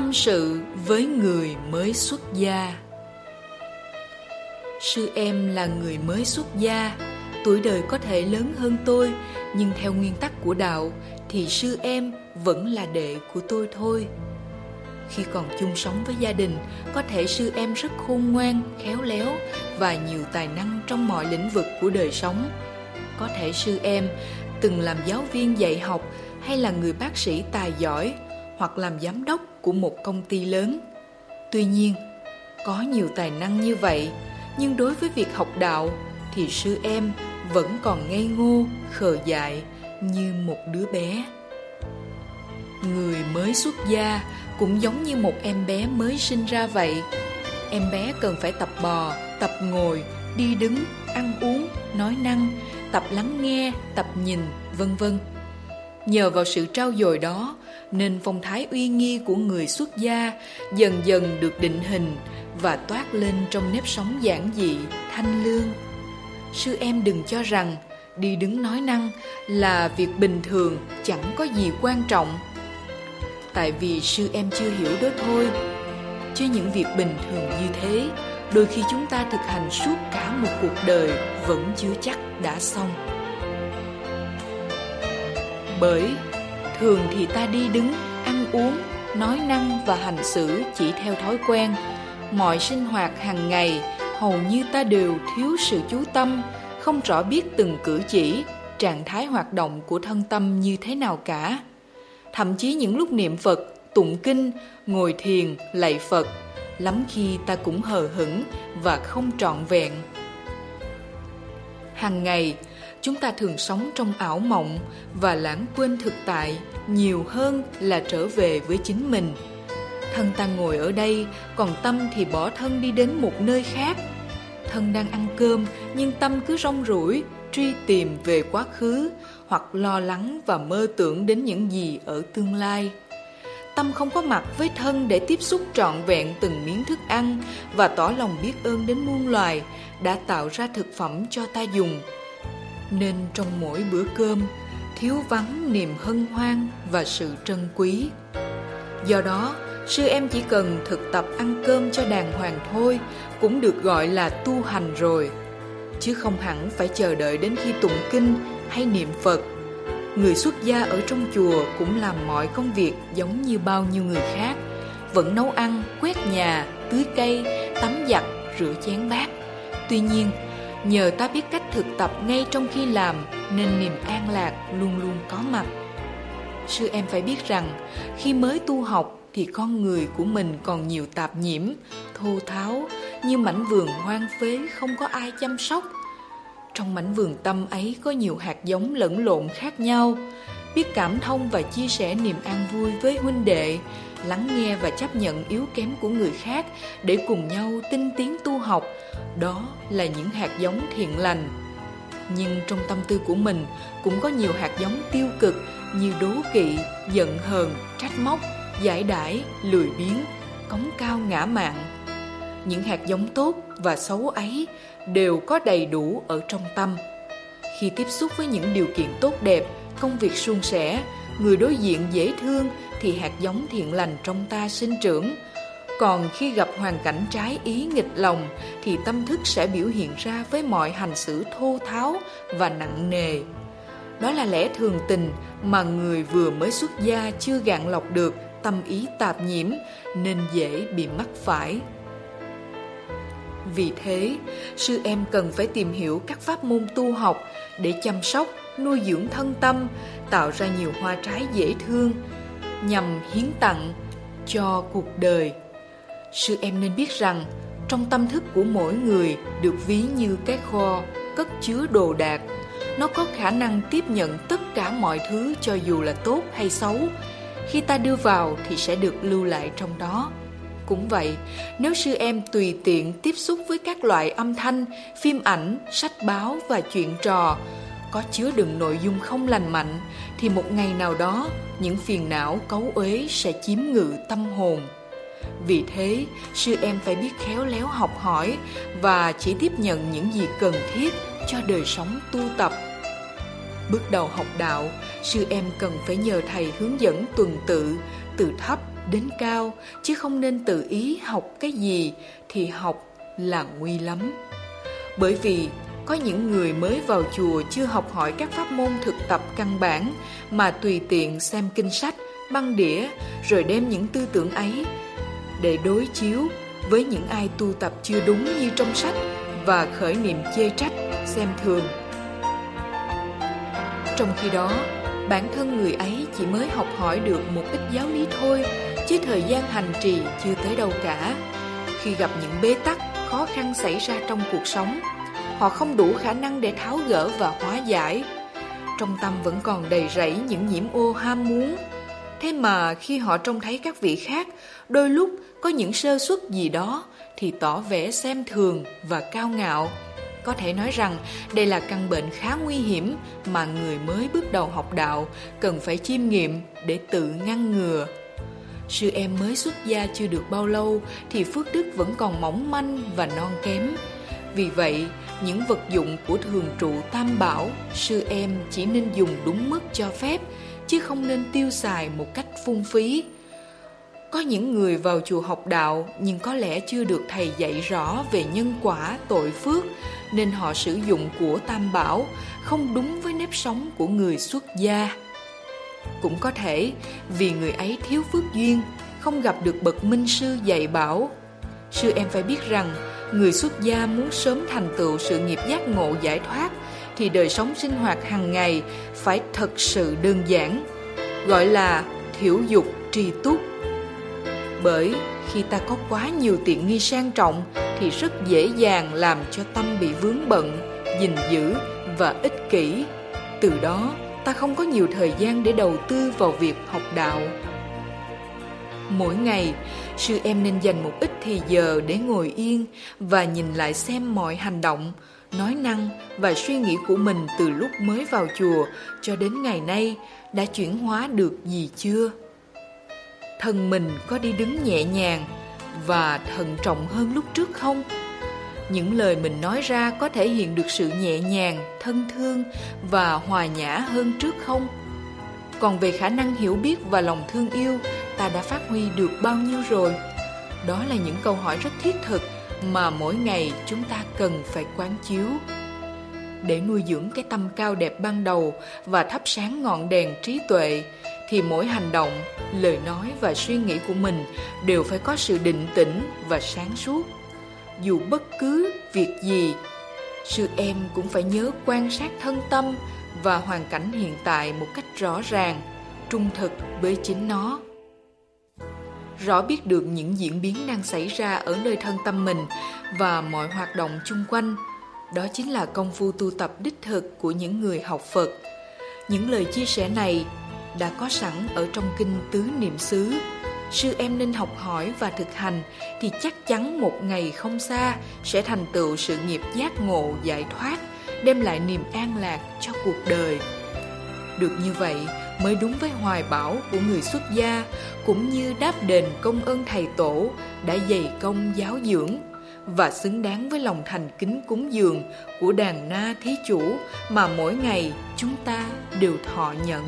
tâm sự với người mới xuất gia. Sư em là người mới xuất gia, tuổi đời có thể lớn hơn tôi, nhưng theo nguyên tắc của đạo thì sư em vẫn là đệ của tôi thôi. Khi còn chung sống với gia đình, có thể sư em rất khôn ngoan, khéo léo và nhiều tài năng trong mọi lĩnh vực của đời sống. Có thể sư em từng làm giáo viên dạy học hay là người bác sĩ tài giỏi hoặc làm giám đốc của một công ty lớn. Tuy nhiên, có nhiều tài năng như vậy, nhưng đối với việc học đạo thì sư em vẫn còn ngây ngô, khờ dại như một đứa bé. Người mới xuất gia cũng giống như một em bé mới sinh ra vậy. Em bé cần phải tập bò, tập ngồi, đi đứng, ăn uống, nói năng, tập lắng nghe, tập nhìn, vân vân nhờ vào sự trao dồi đó, nên phong thái uy nghi của người xuất gia dần dần được định hình và toát lên trong nếp sống giản dị, thanh lương. Sư em đừng cho rằng đi đứng nói năng là việc bình thường chẳng có gì quan trọng. Tại vì sư em chưa hiểu đó thôi, chứ những việc bình thường như thế, đôi khi chúng ta thực hành suốt cả một cuộc đời vẫn chưa chắc đã xong bởi thường thì ta đi đứng, ăn uống, nói năng và hành xử chỉ theo thói quen. Mọi sinh hoạt hàng ngày hầu như ta đều thiếu sự chú tâm, không rõ biết từng cử chỉ, trạng thái hoạt động của thân tâm như thế nào cả. Thậm chí những lúc niệm phật, tụng kinh, ngồi thiền, lạy phật, lắm khi ta cũng hờ hững và không trọn vẹn. Hàng ngày chúng ta thường sống trong ảo mộng và lãng quên thực tại nhiều hơn là trở về với chính mình. Thân ta ngồi ở đây, còn tâm thì bỏ thân đi đến một nơi khác. Thân đang ăn cơm, nhưng tâm cứ rong ruổi, truy tìm về quá khứ hoặc lo lắng và mơ tưởng đến những gì ở tương lai. Tâm không có mặt với thân để tiếp xúc trọn vẹn từng miếng thức ăn và tỏ lòng biết ơn đến muôn loài đã tạo ra thực phẩm cho ta dùng nên trong mỗi bữa cơm, thiếu vắng niềm hân hoan và sự trân quý. Do đó, sư em chỉ cần thực tập ăn cơm cho đàng hoàng thôi cũng được gọi là tu hành rồi. Chứ không hẳn phải chờ đợi đến khi tụng kinh hay niệm phật. Người xuất gia ở trong chùa cũng làm mọi công việc giống như bao nhiêu người khác, vẫn nấu ăn, quét nhà, tưới cây, tắm giặt, rửa chén bát. Tuy nhiên nhờ ta biết cách thực tập ngay trong khi làm, nên niềm an lạc luôn luôn có mặt. Sư em phải biết rằng, khi mới tu học thì con người của mình còn nhiều tạp nhiễm, thô tháo, như mảnh vườn hoang phế không có ai chăm sóc. Trong mảnh vườn tâm ấy có nhiều hạt giống lẫn lộn khác nhau. Biết cảm thông và chia sẻ niềm an vui với huynh đệ lắng nghe và chấp nhận yếu kém của người khác để cùng nhau tinh tiến tu học. Đó là những hạt giống thiện lành. Nhưng trong tâm tư của mình cũng có nhiều hạt giống tiêu cực như đố kỵ, giận hờn, trách móc, giải đãi, lười biếng, cống cao ngã mạn. Những hạt giống tốt và xấu ấy đều có đầy đủ ở trong tâm. Khi tiếp xúc với những điều kiện tốt đẹp, công việc suôn sẻ, người đối diện dễ thương thì hạt giống thiện lành trong ta sinh trưởng. Còn khi gặp hoàn cảnh trái ý nghịch lòng, thì tâm thức sẽ biểu hiện ra với mọi hành xử thô tháo và nặng nề. Đó là lẽ thường tình mà người vừa mới xuất gia chưa gạn lọc được tâm ý tạp nhiễm, nên dễ bị mắc phải. Vì thế, sư em cần phải tìm hiểu các pháp môn tu học để chăm sóc, nuôi dưỡng thân tâm, tạo ra nhiều hoa trái dễ thương nhằm hiến tặng cho cuộc đời. Sư em nên biết rằng, trong tâm thức của mỗi người được ví như cái kho cất chứa đồ đạc. Nó có khả năng tiếp nhận tất cả mọi thứ cho dù là tốt hay xấu. Khi ta đưa vào thì sẽ được lưu lại trong đó. Cũng vậy, nếu sư em tùy tiện tiếp xúc với các loại âm thanh, phim ảnh, sách báo và chuyện trò có chứa đựng nội dung không lành mạnh, thì một ngày nào đó, những phiền não cấu uế sẽ chiếm ngự tâm hồn. Vì thế, sư em phải biết khéo léo học hỏi và chỉ tiếp nhận những gì cần thiết cho đời sống tu tập. Bước đầu học đạo, sư em cần phải nhờ thầy hướng dẫn tuần tự, từ thấp đến cao, chứ không nên tự ý học cái gì thì học là nguy lắm. Bởi vì có những người mới vào chùa chưa học hỏi các pháp môn thực tập căn bản, mà tùy tiện xem kinh sách, băng đĩa, rồi đem những tư tưởng ấy để đối chiếu với những ai tu tập chưa đúng như trong sách và khởi niệm chê trách, xem thường. Trong khi đó, bản thân người ấy chỉ mới học hỏi được một ít giáo lý thôi, chứ thời gian hành trì chưa tới đâu cả. Khi gặp những bế tắc, khó khăn xảy ra trong cuộc sống họ không đủ khả năng để tháo gỡ và hóa giải. Trong tâm vẫn còn đầy rẫy những nhiễm ô ham muốn. Thế mà khi họ trông thấy các vị khác, đôi lúc có những sơ suất gì đó, thì tỏ vẻ xem thường và cao ngạo. Có thể nói rằng, đây là căn bệnh khá nguy hiểm mà người mới bước đầu học đạo cần phải chiêm nghiệm để tự ngăn ngừa. Sư em mới xuất gia chưa được bao lâu, thì phước đức vẫn còn mỏng manh và non kém vì vậy, những vật dụng của thường trụ tam bảo, sư em chỉ nên dùng đúng mức cho phép, chứ không nên tiêu xài một cách phung phí. Có những người vào chùa học đạo, nhưng có lẽ chưa được thầy dạy rõ về nhân quả, tội phước, nên họ sử dụng của tam bảo không đúng với nếp sống của người xuất gia. Cũng có thể, vì người ấy thiếu phước duyên, không gặp được bậc minh sư dạy bảo. Sư em phải biết rằng người xuất gia muốn sớm thành tựu sự nghiệp giác ngộ giải thoát, thì đời sống sinh hoạt hàng ngày phải thật sự đơn giản, gọi là thiểu dục trì túc. Bởi khi ta có quá nhiều tiện nghi sang trọng, thì rất dễ dàng làm cho tâm bị vướng bận, gìn giữ và ích kỷ. Từ đó, ta không có nhiều thời gian để đầu tư vào việc học đạo mỗi ngày. Sư em nên dành một ít thì giờ để ngồi yên và nhìn lại xem mọi hành động, nói năng và suy nghĩ của mình từ lúc mới vào chùa cho đến ngày nay đã chuyển hóa được gì chưa. Thân mình có đi đứng nhẹ nhàng và thận trọng hơn lúc trước không? Những lời mình nói ra có thể hiện được sự nhẹ nhàng, thân thương và hòa nhã hơn trước không? Còn về khả năng hiểu biết và lòng thương yêu ta đã phát huy được bao nhiêu rồi? Đó là những câu hỏi rất thiết thực mà mỗi ngày chúng ta cần phải quán chiếu. Để nuôi dưỡng cái tâm cao đẹp ban đầu và thắp sáng ngọn đèn trí tuệ, thì mỗi hành động, lời nói và suy nghĩ của mình đều phải có sự định tĩnh và sáng suốt. Dù bất cứ việc gì, sư em cũng phải nhớ quan sát thân tâm và hoàn cảnh hiện tại một cách rõ ràng, trung thực với chính nó rõ biết được những diễn biến đang xảy ra ở nơi thân tâm mình và mọi hoạt động chung quanh. Đó chính là công phu tu tập đích thực của những người học phật. Những lời chia sẻ này đã có sẵn ở trong kinh tứ niệm xứ. Sư em nên học hỏi và thực hành thì chắc chắn một ngày không xa sẽ thành tựu sự nghiệp giác ngộ giải thoát, đem lại niềm an lạc cho cuộc đời được như vậy mới đúng với hoài bão của người xuất gia, cũng như đáp đền công ơn thầy tổ đã dày công giáo dưỡng và xứng đáng với lòng thành kính cúng dường của đàn na thí chủ mà mỗi ngày chúng ta đều thọ nhận.